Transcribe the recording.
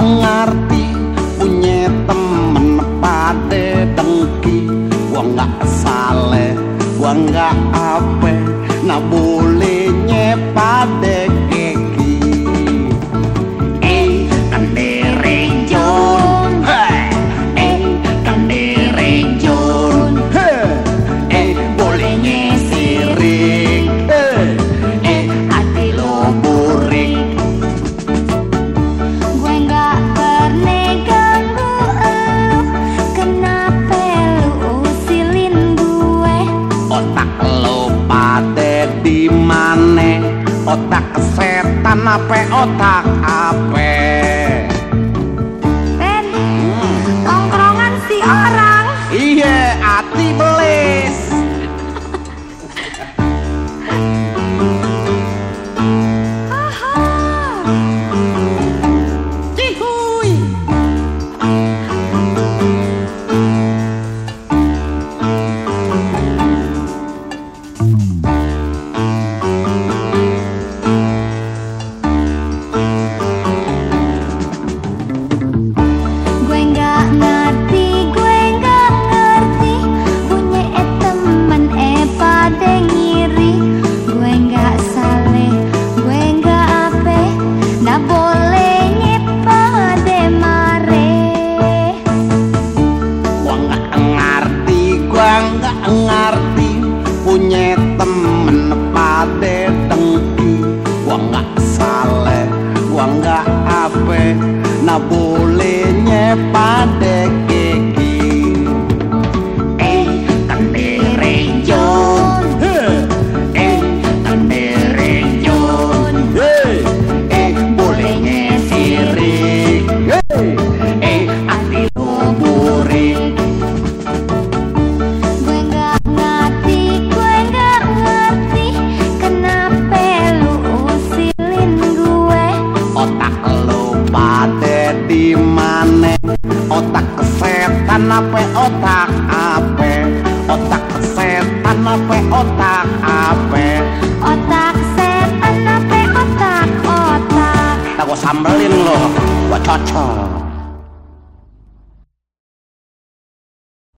ngarti punya temen pada dengki. Gua nggak saleh gua nggak ape nah boleh nyepade otak setan ape otak ape ngerti punya temen pade otak kesetan apa otak apa? Otak kesetan apa otak apa? Otak setan apa otak otak. Tak gua sambelin lo gua cocok.